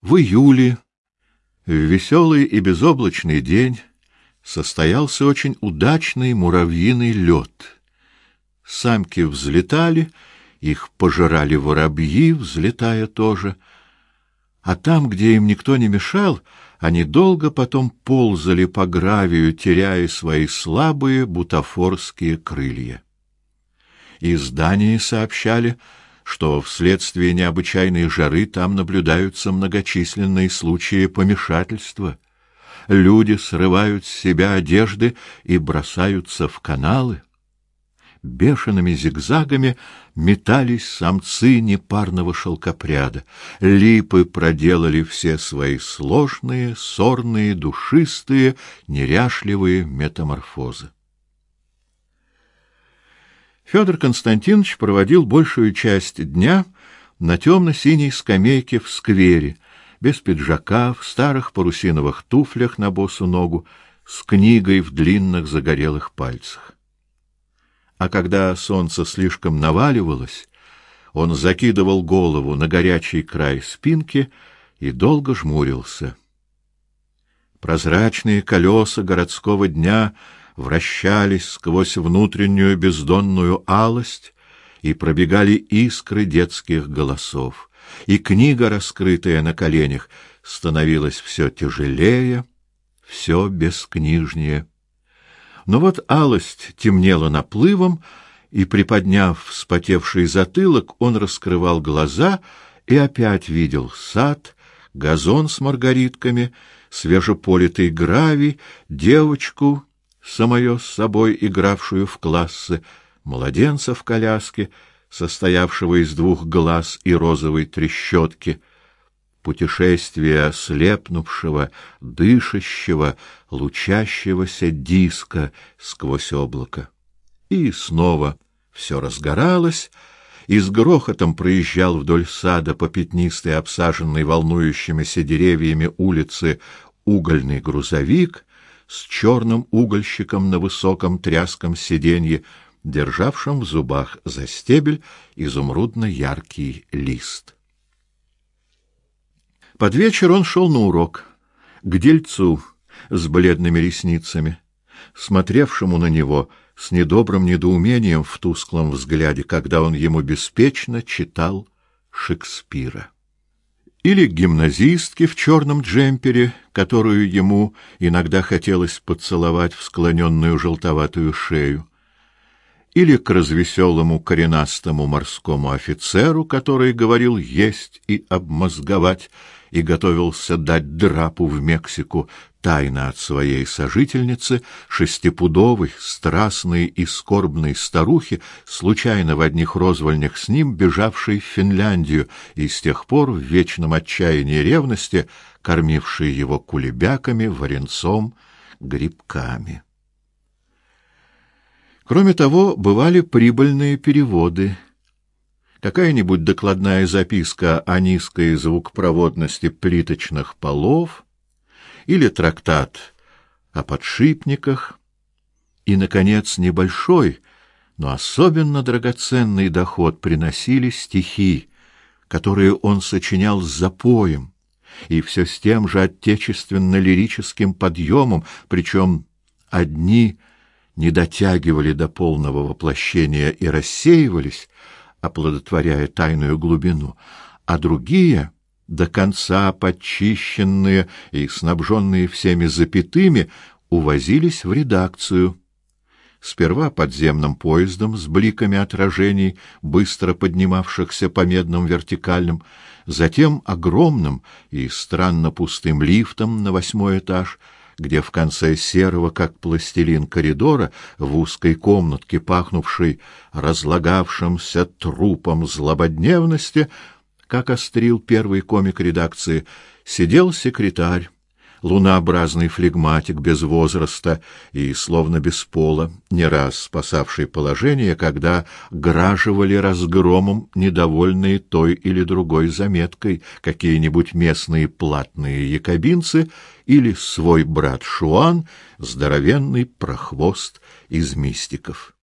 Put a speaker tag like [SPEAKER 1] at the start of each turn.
[SPEAKER 1] В июле, в веселый и безоблачный день, состоялся очень удачный муравьиный лед. Самки взлетали, их пожирали воробьи, взлетая тоже, а там, где им никто не мешал, они долго потом ползали по гравию, теряя свои слабые бутафорские крылья. Издания сообщали, что вследствие необычайной жары там наблюдаются многочисленные случаи помешательства. Люди срывают с себя одежды и бросаются в каналы. Бешеными зигзагами метались самцы непарного шелкопряда. Липы проделали все свои сложные, сорные, душистые, неряшливые метаморфозы. Федор Константинович проводил большую часть дня на темно-синей скамейке в сквере, без пиджака, в старых парусиновых туфлях на босу ногу, с книгой в длинных загорелых пальцах. А когда солнце слишком наваливалось, он закидывал голову на горячий край спинки и долго жмурился. Прозрачные колеса городского дня — вращались сквозь внутреннюю бездонную алость, и пробегали искры детских голосов, и книга, раскрытая на коленях, становилась все тяжелее, все бескнижнее. Но вот алость темнела наплывом, и, приподняв вспотевший затылок, он раскрывал глаза и опять видел сад, газон с маргаритками, свежеполитый гравий, девочку самое с собой игравшую в классы, младенца в коляске, состоявшего из двух глаз и розовой трещотки, путешествие слепнувшего, дышащего, лучащегося диска сквозь облако. И снова все разгоралось, и с грохотом проезжал вдоль сада по пятнистой, обсаженной волнующимися деревьями улице угольный грузовик — с черным угольщиком на высоком тряском сиденье, державшим в зубах за стебель изумрудно-яркий лист. Под вечер он шел на урок к дельцу с бледными ресницами, смотревшему на него с недобрым недоумением в тусклом взгляде, когда он ему беспечно читал Шекспира или гимназистке в черном джемпере, которую ему иногда хотелось поцеловать в склоненную желтоватую шею, или к развеселому коренастому морскому офицеру, который говорил есть и обмозговать, и готовился дать драпу в Мексику тайно от своей сожительницы, шестипудовой, страстной и скорбной старухи, случайно в одних розвольнях с ним бежавшей в Финляндию и с тех пор в вечном отчаянии ревности кормившей его кулебяками, варенцом, грибками. Кроме того, бывали прибыльные переводы. Какая-нибудь докладная записка о низкой звукопроводности плиточных полов или трактат о подшипниках, и, наконец, небольшой, но особенно драгоценный доход приносили стихи, которые он сочинял с запоем, и все с тем же отечественно-лирическим подъемом, причем одни не дотягивали до полного воплощения и рассеивались, оплодотворяя тайную глубину, а другие, до конца подчищенные и снабженные всеми запятыми, увозились в редакцию. Сперва подземным поездом с бликами отражений, быстро поднимавшихся по медным вертикальным, затем огромным и странно пустым лифтом на восьмой этаж — где в конце серого, как пластилин коридора, в узкой комнатке, пахнувшей разлагавшимся трупом злободневности, как острил первый комик редакции, сидел секретарь лунообразный флегматик без возраста и словно без пола, не раз спасавший положение, когда граживали разгромом недовольные той или другой заметкой какие-нибудь местные платные якобинцы или свой брат Шуан, здоровенный прохвост из мистиков.